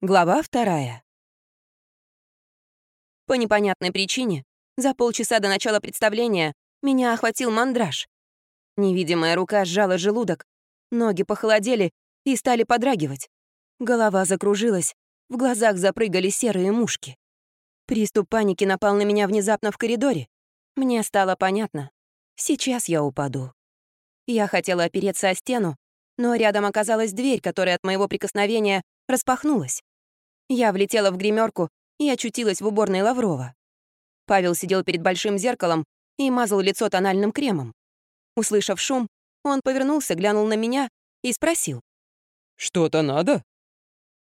Глава вторая. По непонятной причине, за полчаса до начала представления меня охватил мандраж. Невидимая рука сжала желудок, ноги похолодели и стали подрагивать. Голова закружилась, в глазах запрыгали серые мушки. Приступ паники напал на меня внезапно в коридоре. Мне стало понятно. Сейчас я упаду. Я хотела опереться о стену, но рядом оказалась дверь, которая от моего прикосновения распахнулась. Я влетела в гримерку и очутилась в уборной Лаврова. Павел сидел перед большим зеркалом и мазал лицо тональным кремом. Услышав шум, он повернулся, глянул на меня и спросил. «Что-то надо?»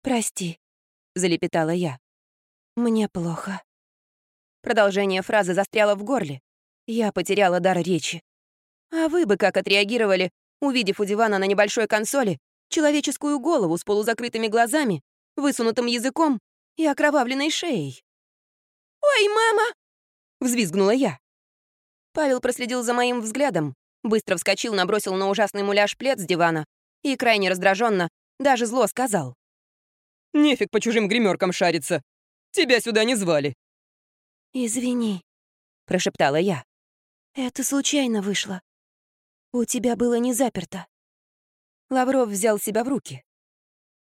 «Прости», — залепетала я. «Мне плохо». Продолжение фразы застряло в горле. Я потеряла дар речи. А вы бы как отреагировали, увидев у дивана на небольшой консоли человеческую голову с полузакрытыми глазами высунутым языком и окровавленной шеей. «Ой, мама!» — взвизгнула я. Павел проследил за моим взглядом, быстро вскочил, набросил на ужасный муляж плед с дивана и, крайне раздраженно, даже зло сказал. «Нефиг по чужим гримеркам шариться. Тебя сюда не звали». «Извини», — прошептала я. «Это случайно вышло. У тебя было не заперто». Лавров взял себя в руки.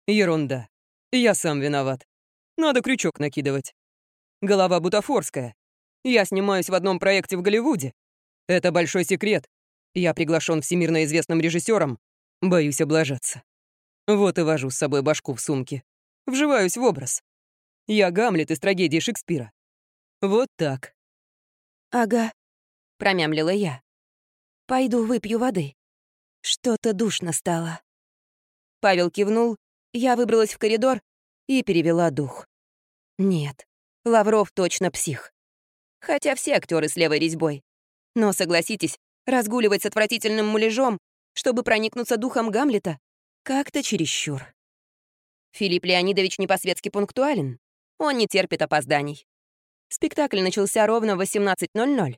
«Ерунда. Я сам виноват. Надо крючок накидывать. Голова бутафорская. Я снимаюсь в одном проекте в Голливуде. Это большой секрет. Я приглашен всемирно известным режиссером. Боюсь облажаться. Вот и вожу с собой башку в сумке. Вживаюсь в образ. Я Гамлет из трагедии Шекспира. Вот так. «Ага», — промямлила я. «Пойду выпью воды. Что-то душно стало». Павел кивнул я выбралась в коридор и перевела дух. Нет, Лавров точно псих. Хотя все актеры с левой резьбой. Но, согласитесь, разгуливать с отвратительным муляжом, чтобы проникнуться духом Гамлета, как-то чересчур. Филипп Леонидович не по-светски пунктуален. Он не терпит опозданий. Спектакль начался ровно в 18.00.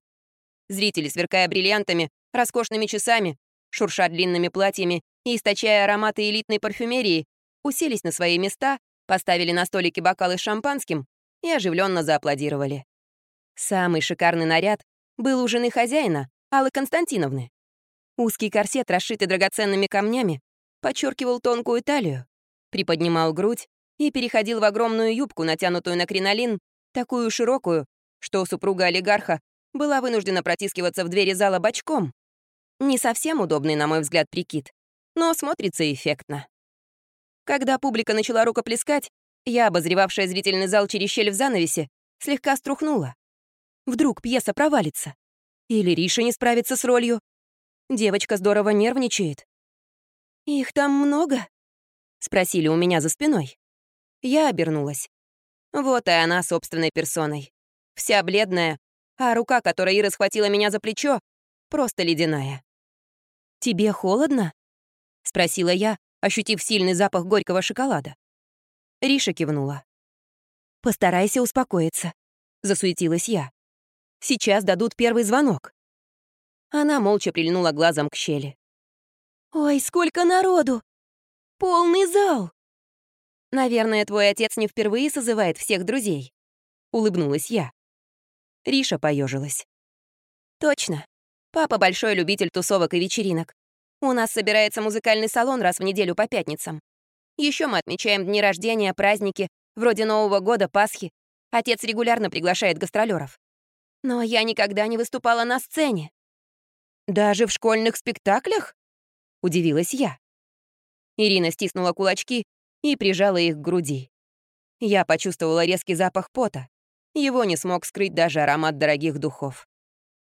Зрители, сверкая бриллиантами, роскошными часами, шурша длинными платьями и источая ароматы элитной парфюмерии, уселись на свои места, поставили на столике бокалы с шампанским и оживленно зааплодировали. Самый шикарный наряд был у жены хозяина, Аллы Константиновны. Узкий корсет, расшитый драгоценными камнями, подчеркивал тонкую талию, приподнимал грудь и переходил в огромную юбку, натянутую на кринолин, такую широкую, что супруга олигарха была вынуждена протискиваться в двери зала бочком. Не совсем удобный, на мой взгляд, прикид, но смотрится эффектно. Когда публика начала рукоплескать, я, обозревавшая зрительный зал через щель в занавесе, слегка струхнула. Вдруг пьеса провалится. Или Риша не справится с ролью. Девочка здорово нервничает. «Их там много?» — спросили у меня за спиной. Я обернулась. Вот и она собственной персоной. Вся бледная, а рука, которая Ира схватила меня за плечо, просто ледяная. «Тебе холодно?» — спросила я, ощутив сильный запах горького шоколада. Риша кивнула. «Постарайся успокоиться», — засуетилась я. «Сейчас дадут первый звонок». Она молча прильнула глазом к щели. «Ой, сколько народу! Полный зал!» «Наверное, твой отец не впервые созывает всех друзей», — улыбнулась я. Риша поежилась. «Точно. Папа большой любитель тусовок и вечеринок. У нас собирается музыкальный салон раз в неделю по пятницам. Еще мы отмечаем дни рождения, праздники, вроде Нового года, Пасхи. Отец регулярно приглашает гастролеров. Но я никогда не выступала на сцене. «Даже в школьных спектаклях?» — удивилась я. Ирина стиснула кулачки и прижала их к груди. Я почувствовала резкий запах пота. Его не смог скрыть даже аромат дорогих духов.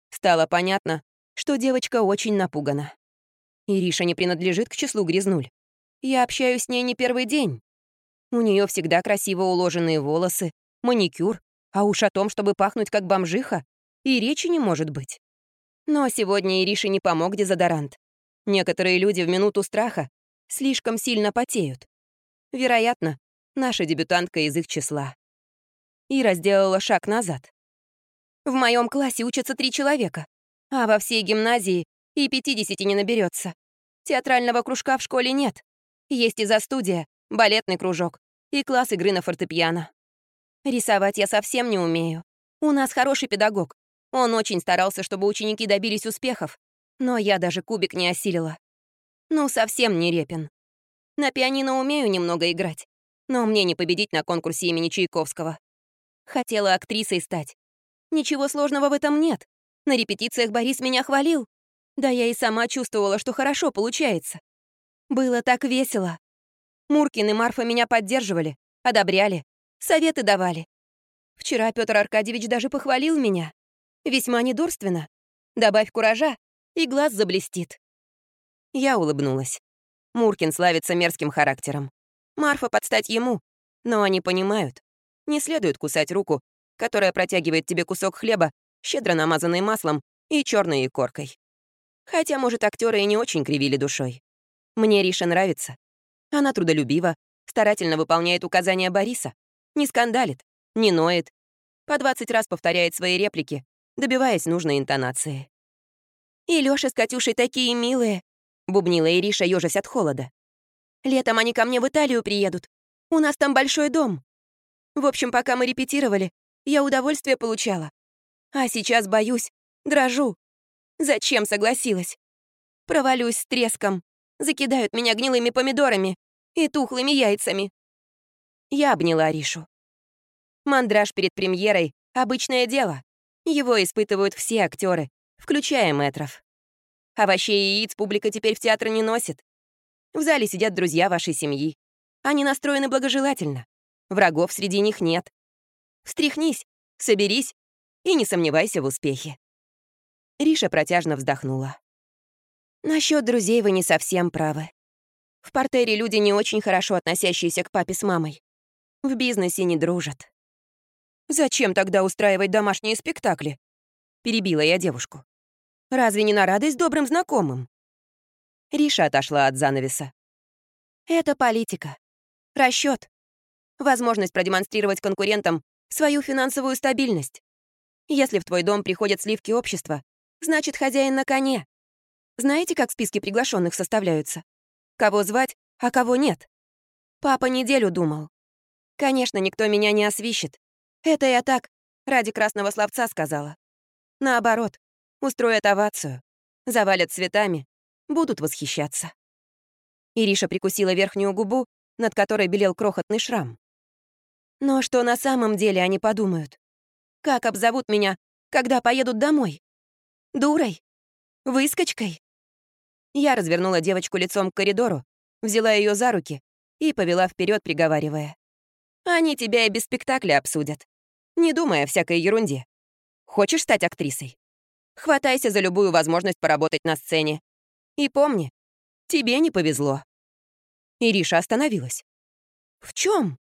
Стало понятно, что девочка очень напугана. Ириша не принадлежит к числу грязнуль. Я общаюсь с ней не первый день. У нее всегда красиво уложенные волосы, маникюр, а уж о том, чтобы пахнуть как бомжиха, и речи не может быть. Но сегодня Ирише не помог дезодорант. Некоторые люди в минуту страха слишком сильно потеют. Вероятно, наша дебютантка из их числа. Ира сделала шаг назад. В моем классе учатся три человека, а во всей гимназии и 50 не наберется. Театрального кружка в школе нет. Есть и за студия, балетный кружок, и класс игры на фортепиано. Рисовать я совсем не умею. У нас хороший педагог. Он очень старался, чтобы ученики добились успехов, но я даже кубик не осилила. Ну, совсем не Репин. На пианино умею немного играть, но мне не победить на конкурсе имени Чайковского. Хотела актрисой стать. Ничего сложного в этом нет. На репетициях Борис меня хвалил. Да я и сама чувствовала, что хорошо получается. Было так весело. Муркин и Марфа меня поддерживали, одобряли, советы давали. Вчера Петр Аркадьевич даже похвалил меня. Весьма недурственно. Добавь куража, и глаз заблестит. Я улыбнулась. Муркин славится мерзким характером. Марфа подстать ему, но они понимают. Не следует кусать руку, которая протягивает тебе кусок хлеба, щедро намазанный маслом и черной икоркой. Хотя, может, актеры и не очень кривили душой. Мне Риша нравится. Она трудолюбива, старательно выполняет указания Бориса, не скандалит, не ноет, по 20 раз повторяет свои реплики, добиваясь нужной интонации. «И Лёша с Катюшей такие милые», — бубнила Ириша, ёжась от холода. «Летом они ко мне в Италию приедут. У нас там большой дом. В общем, пока мы репетировали, я удовольствие получала. А сейчас боюсь, дрожу. Зачем согласилась? Провалюсь с треском. Закидают меня гнилыми помидорами и тухлыми яйцами. Я обняла Ришу. Мандраж перед премьерой — обычное дело. Его испытывают все актеры, включая метров. Овощей и яиц публика теперь в театр не носит. В зале сидят друзья вашей семьи. Они настроены благожелательно. Врагов среди них нет. Встряхнись, соберись и не сомневайся в успехе. Риша протяжно вздохнула. Насчет друзей вы не совсем правы. В портере люди не очень хорошо относящиеся к папе с мамой. В бизнесе не дружат. «Зачем тогда устраивать домашние спектакли?» — перебила я девушку. «Разве не на радость добрым знакомым?» Риша отошла от занавеса. «Это политика. расчет, Возможность продемонстрировать конкурентам свою финансовую стабильность. Если в твой дом приходят сливки общества, значит, хозяин на коне. Знаете, как списки приглашенных составляются? Кого звать, а кого нет? Папа неделю думал. Конечно, никто меня не освищет. Это я так, ради красного словца сказала. Наоборот, устроят овацию, завалят цветами, будут восхищаться. Ириша прикусила верхнюю губу, над которой белел крохотный шрам. Но что на самом деле они подумают? Как обзовут меня, когда поедут домой? Дурой? Выскочкой? Я развернула девочку лицом к коридору, взяла ее за руки и повела вперед, приговаривая. «Они тебя и без спектакля обсудят, не думая о всякой ерунде. Хочешь стать актрисой? Хватайся за любую возможность поработать на сцене. И помни, тебе не повезло». Ириша остановилась. «В чем?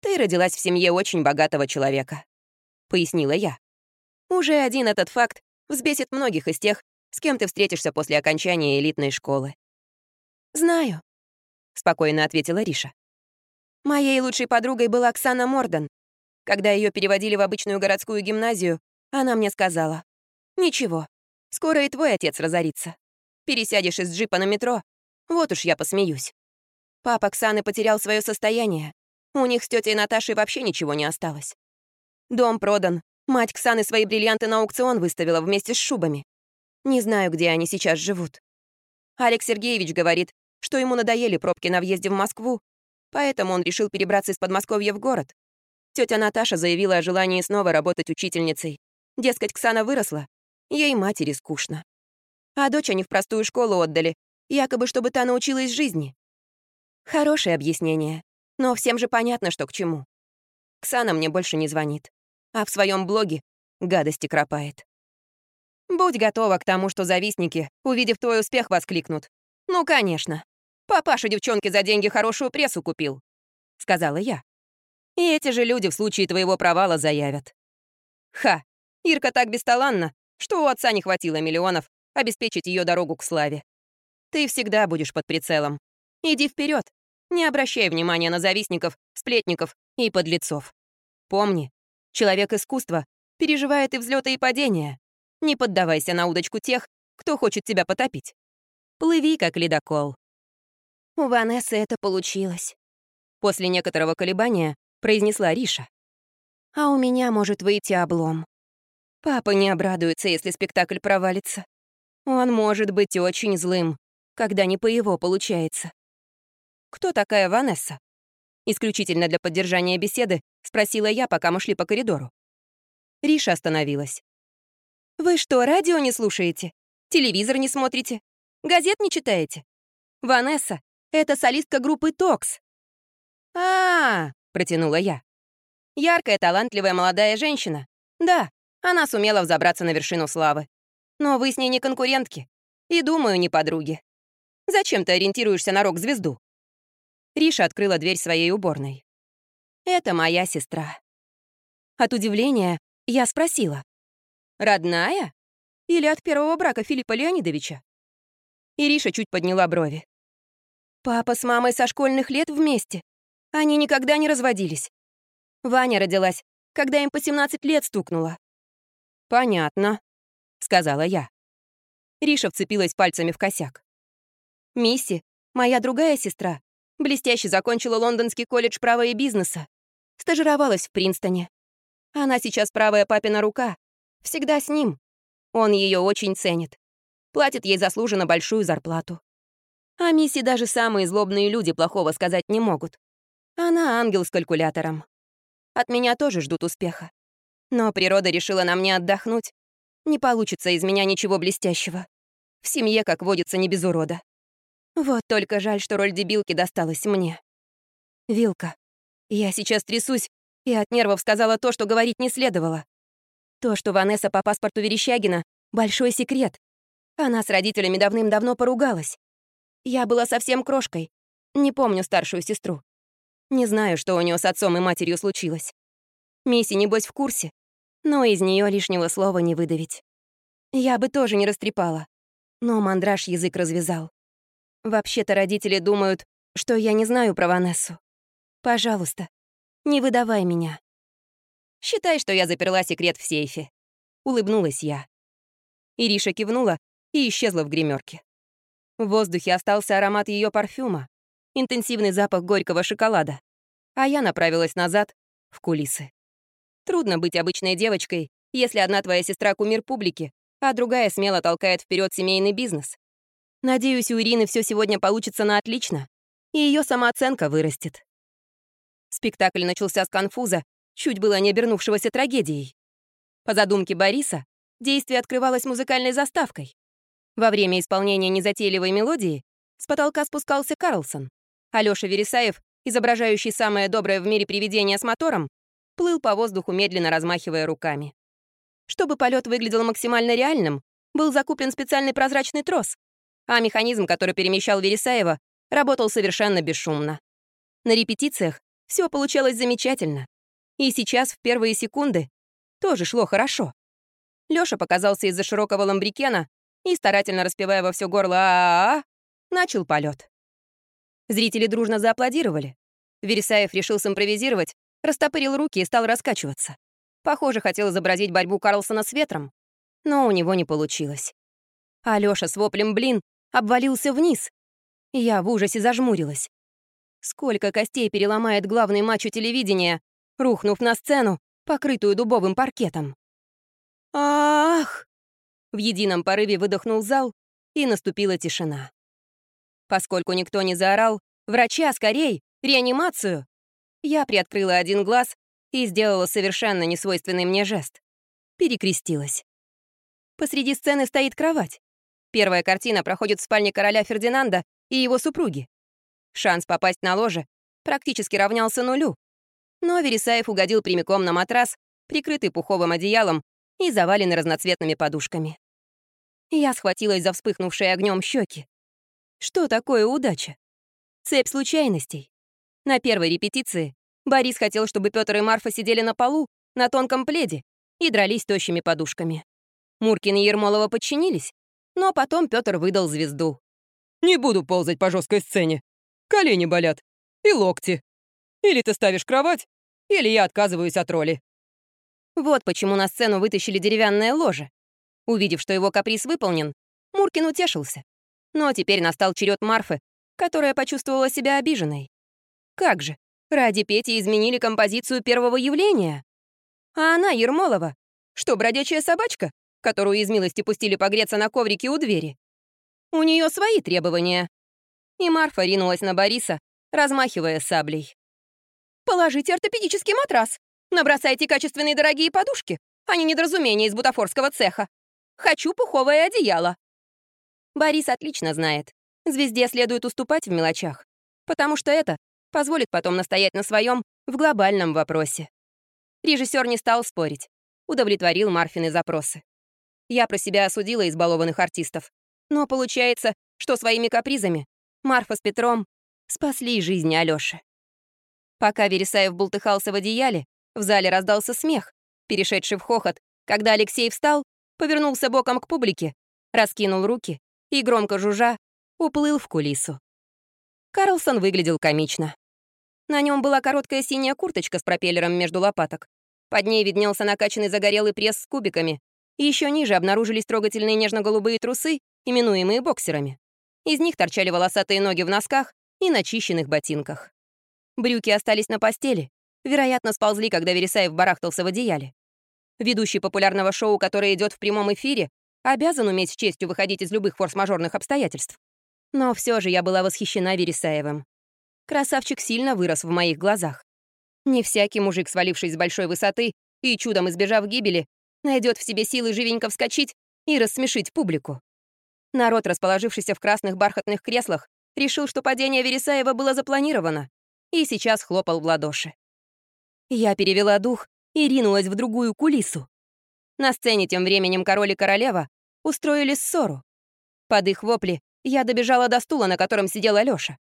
«Ты родилась в семье очень богатого человека», — пояснила я. «Уже один этот факт взбесит многих из тех, с кем ты встретишься после окончания элитной школы». «Знаю», — спокойно ответила Риша. «Моей лучшей подругой была Оксана Мордан. Когда ее переводили в обычную городскую гимназию, она мне сказала, «Ничего, скоро и твой отец разорится. Пересядешь из джипа на метро, вот уж я посмеюсь». Папа Оксаны потерял свое состояние, у них с тетей Наташей вообще ничего не осталось. Дом продан. Мать Ксаны свои бриллианты на аукцион выставила вместе с шубами. Не знаю, где они сейчас живут. Алекс Сергеевич говорит, что ему надоели пробки на въезде в Москву, поэтому он решил перебраться из Подмосковья в город. Тетя Наташа заявила о желании снова работать учительницей. Дескать, Ксана выросла, ей матери скучно. А дочь они в простую школу отдали, якобы чтобы та научилась жизни. Хорошее объяснение. Но всем же понятно, что к чему. Ксана мне больше не звонит, а в своем блоге гадости кропает. Будь готова к тому, что завистники, увидев твой успех, воскликнут. «Ну, конечно. Папаша девчонке за деньги хорошую прессу купил», — сказала я. И эти же люди в случае твоего провала заявят. Ха, Ирка так бесталанна, что у отца не хватило миллионов обеспечить ее дорогу к славе. Ты всегда будешь под прицелом. Иди вперед, не обращай внимания на завистников, сплетников и подлецов. Помни, человек искусства переживает и взлеты, и падения. Не поддавайся на удочку тех, кто хочет тебя потопить. Плыви, как ледокол. У Ванессы это получилось. После некоторого колебания произнесла Риша. А у меня может выйти облом. Папа не обрадуется, если спектакль провалится. Он может быть очень злым, когда не по его получается. Кто такая Ванесса? Исключительно для поддержания беседы спросила я, пока мы шли по коридору. Риша остановилась. «Вы что, радио не слушаете? Телевизор не смотрите? Газет не читаете? Ванесса — это солистка группы «Токс». А, -а, -а протянула я. Яркая, талантливая молодая женщина. Да, она сумела взобраться на вершину славы. Но вы с ней не конкурентки. И, думаю, не подруги. Зачем ты ориентируешься на рок-звезду?» Риша открыла дверь своей уборной. «Это моя сестра». От удивления я спросила. «Родная? Или от первого брака Филиппа Леонидовича?» Ириша чуть подняла брови. «Папа с мамой со школьных лет вместе. Они никогда не разводились. Ваня родилась, когда им по 17 лет стукнуло». «Понятно», — сказала я. Риша вцепилась пальцами в косяк. Мисси, моя другая сестра, блестяще закончила Лондонский колледж права и бизнеса. Стажировалась в Принстоне. Она сейчас правая папина рука. Всегда с ним. Он ее очень ценит. Платит ей заслуженно большую зарплату. А Мисси даже самые злобные люди плохого сказать не могут. Она ангел с калькулятором. От меня тоже ждут успеха. Но природа решила на мне отдохнуть. Не получится из меня ничего блестящего. В семье, как водится, не без урода. Вот только жаль, что роль дебилки досталась мне. Вилка. Я сейчас трясусь и от нервов сказала то, что говорить не следовало. То, что Ванесса по паспорту Верещагина — большой секрет. Она с родителями давным-давно поругалась. Я была совсем крошкой. Не помню старшую сестру. Не знаю, что у нее с отцом и матерью случилось. Мисси, небось, в курсе но из нее лишнего слова не выдавить. Я бы тоже не растрепала, но мандраж язык развязал. Вообще-то родители думают, что я не знаю про Ванессу. Пожалуйста, не выдавай меня. Считай, что я заперла секрет в сейфе. Улыбнулась я. Ириша кивнула и исчезла в гримерке. В воздухе остался аромат ее парфюма, интенсивный запах горького шоколада, а я направилась назад, в кулисы. Трудно быть обычной девочкой, если одна твоя сестра кумир публики, а другая смело толкает вперед семейный бизнес. Надеюсь, у Ирины все сегодня получится на отлично, и ее самооценка вырастет. Спектакль начался с конфуза, чуть было не обернувшегося трагедией. По задумке Бориса, действие открывалось музыкальной заставкой. Во время исполнения незатейливой мелодии с потолка спускался Карлсон. Алёша Вересаев, изображающий самое доброе в мире привидение с мотором, плыл по воздуху, медленно размахивая руками. Чтобы полет выглядел максимально реальным, был закуплен специальный прозрачный трос, а механизм, который перемещал Вересаева, работал совершенно бесшумно. На репетициях все получалось замечательно. И сейчас, в первые секунды, тоже шло хорошо. Лёша показался из-за широкого ламбрикена и, старательно распевая во все горло а, -а, -а, -а начал полет. Зрители дружно зааплодировали. Вересаев решил симпровизировать растопырил руки и стал раскачиваться. Похоже, хотел изобразить борьбу Карлсона с ветром, но у него не получилось. Алёша с воплем «блин» обвалился вниз. Я в ужасе зажмурилась. Сколько костей переломает главный матч телевидения, рухнув на сцену, покрытую дубовым паркетом. «Ах!» В едином порыве выдохнул зал, и наступила тишина. Поскольку никто не заорал «Врача, скорей! Реанимацию!», я приоткрыла один глаз и сделала совершенно несвойственный мне жест. Перекрестилась. Посреди сцены стоит кровать. Первая картина проходит в спальне короля Фердинанда и его супруги. Шанс попасть на ложе практически равнялся нулю. Но Вересаев угодил прямиком на матрас, прикрытый пуховым одеялом и заваленный разноцветными подушками. Я схватилась за вспыхнувшие огнем щеки. Что такое удача? Цепь случайностей. На первой репетиции Борис хотел, чтобы Петр и Марфа сидели на полу, на тонком пледе, и дрались тощими подушками. Муркин и Ермолова подчинились, но потом Петр выдал звезду. «Не буду ползать по жесткой сцене. Колени болят. И локти. Или ты ставишь кровать, или я отказываюсь от роли». Вот почему на сцену вытащили деревянное ложе. Увидев, что его каприз выполнен, Муркин утешился. Но теперь настал черед Марфы, которая почувствовала себя обиженной. Как же? Ради Пети изменили композицию первого явления. А она, Ермолова, что, бродячая собачка, которую из милости пустили погреться на коврике у двери? У нее свои требования. И Марфа ринулась на Бориса, размахивая саблей. «Положите ортопедический матрас, набросайте качественные дорогие подушки, а не недоразумение из бутафорского цеха. Хочу пуховое одеяло». Борис отлично знает, звезде следует уступать в мелочах, потому что это позволит потом настоять на своем в глобальном вопросе. Режиссер не стал спорить, удовлетворил Марфины запросы. Я про себя осудила избалованных артистов, но получается, что своими капризами Марфа с Петром спасли жизни Алёши. Пока Вересаев бултыхался в одеяле, в зале раздался смех, перешедший в хохот, когда Алексей встал, повернулся боком к публике, раскинул руки и, громко жужжа, уплыл в кулису. Карлсон выглядел комично. На нем была короткая синяя курточка с пропеллером между лопаток. Под ней виднелся накачанный загорелый пресс с кубиками. Еще ниже обнаружились трогательные нежно-голубые трусы, именуемые боксерами. Из них торчали волосатые ноги в носках и начищенных ботинках. Брюки остались на постели, вероятно, сползли, когда Вересаев барахтался в одеяле. Ведущий популярного шоу, которое идет в прямом эфире, обязан уметь с честью выходить из любых форс-мажорных обстоятельств. Но все же я была восхищена Вересаевым. Красавчик сильно вырос в моих глазах. Не всякий мужик, свалившись с большой высоты и чудом избежав гибели, найдет в себе силы живенько вскочить и рассмешить публику. Народ, расположившийся в красных бархатных креслах, решил, что падение Вересаева было запланировано, и сейчас хлопал в ладоши. Я перевела дух и ринулась в другую кулису. На сцене тем временем король и королева устроили ссору. Под их вопли я добежала до стула, на котором сидел Алёша.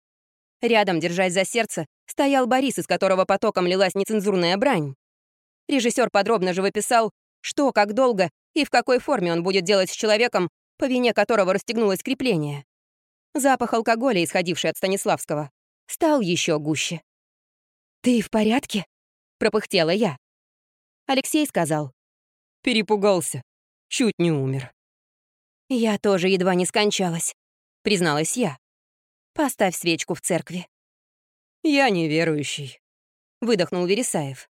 Рядом, держась за сердце, стоял Борис, из которого потоком лилась нецензурная брань. Режиссер подробно живописал, что, как долго и в какой форме он будет делать с человеком, по вине которого расстегнулось крепление. Запах алкоголя, исходивший от Станиславского, стал еще гуще. «Ты в порядке?» — пропыхтела я. Алексей сказал. «Перепугался. Чуть не умер». «Я тоже едва не скончалась», — призналась я. «Поставь свечку в церкви». «Я неверующий», — выдохнул Вересаев.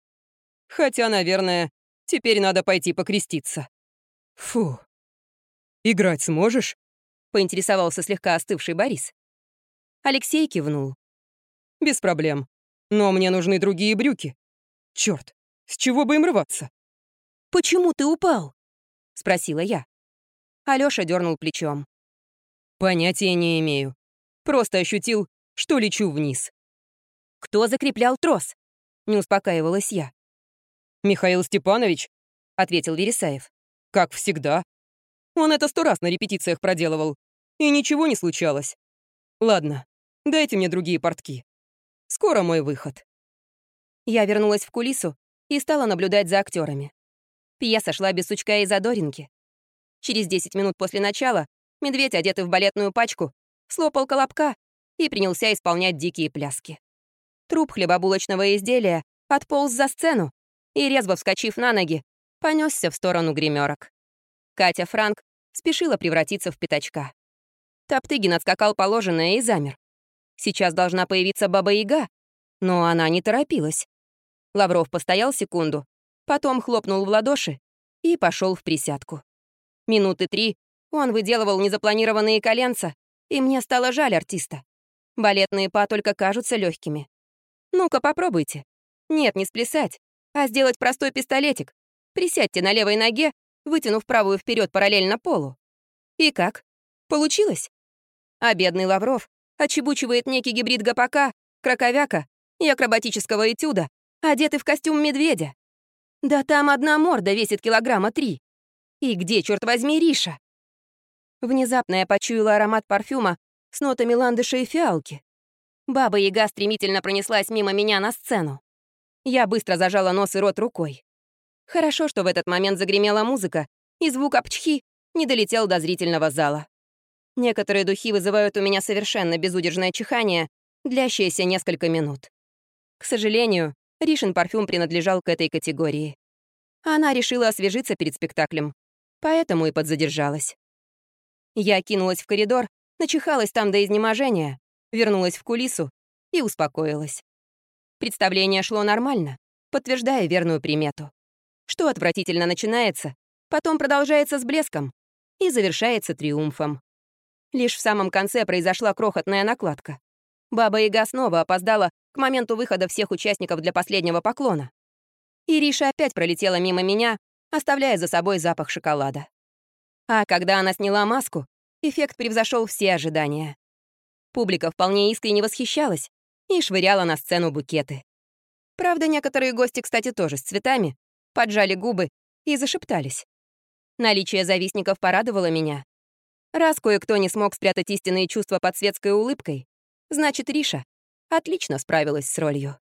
«Хотя, наверное, теперь надо пойти покреститься». «Фу. Играть сможешь?» — поинтересовался слегка остывший Борис. Алексей кивнул. «Без проблем. Но мне нужны другие брюки. Черт, с чего бы им рваться?» «Почему ты упал?» — спросила я. Алёша дернул плечом. «Понятия не имею. Просто ощутил, что лечу вниз». «Кто закреплял трос?» — не успокаивалась я. «Михаил Степанович», — ответил Вересаев. «Как всегда. Он это сто раз на репетициях проделывал, и ничего не случалось. Ладно, дайте мне другие портки. Скоро мой выход». Я вернулась в кулису и стала наблюдать за актерами. Пьеса шла без сучка и задоринки. Через 10 минут после начала медведь, одетый в балетную пачку, слопал колобка и принялся исполнять дикие пляски. Труп хлебобулочного изделия отполз за сцену и, резво вскочив на ноги, понесся в сторону гримерок. Катя Франк спешила превратиться в пятачка. Топтыгин отскакал положенное и замер. Сейчас должна появиться Баба-Яга, но она не торопилась. Лавров постоял секунду, потом хлопнул в ладоши и пошел в присядку. Минуты три он выделывал незапланированные коленца, и мне стало жаль артиста. Балетные па только кажутся легкими. Ну-ка, попробуйте. Нет, не сплясать, а сделать простой пистолетик. Присядьте на левой ноге, вытянув правую вперед параллельно полу. И как? Получилось? А бедный Лавров очебучивает некий гибрид гопака, краковяка и акробатического этюда, одетый в костюм медведя. Да там одна морда весит килограмма три. И где, черт возьми, Риша? Внезапно я почуяла аромат парфюма с нотами ландыша и фиалки. Баба-яга стремительно пронеслась мимо меня на сцену. Я быстро зажала нос и рот рукой. Хорошо, что в этот момент загремела музыка, и звук обчхи не долетел до зрительного зала. Некоторые духи вызывают у меня совершенно безудержное чихание, длящееся несколько минут. К сожалению, Ришин парфюм принадлежал к этой категории. Она решила освежиться перед спектаклем, поэтому и подзадержалась. Я кинулась в коридор, начихалась там до изнеможения, вернулась в кулису и успокоилась. Представление шло нормально, подтверждая верную примету. Что отвратительно начинается, потом продолжается с блеском и завершается триумфом. Лишь в самом конце произошла крохотная накладка. Баба Яга снова опоздала к моменту выхода всех участников для последнего поклона. И Риша опять пролетела мимо меня, оставляя за собой запах шоколада. А когда она сняла маску, эффект превзошел все ожидания. Публика вполне искренне восхищалась и швыряла на сцену букеты. Правда, некоторые гости, кстати, тоже с цветами, поджали губы и зашептались. Наличие завистников порадовало меня. Раз кое-кто не смог спрятать истинные чувства под светской улыбкой, значит, Риша отлично справилась с ролью.